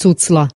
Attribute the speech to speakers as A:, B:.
A: cucla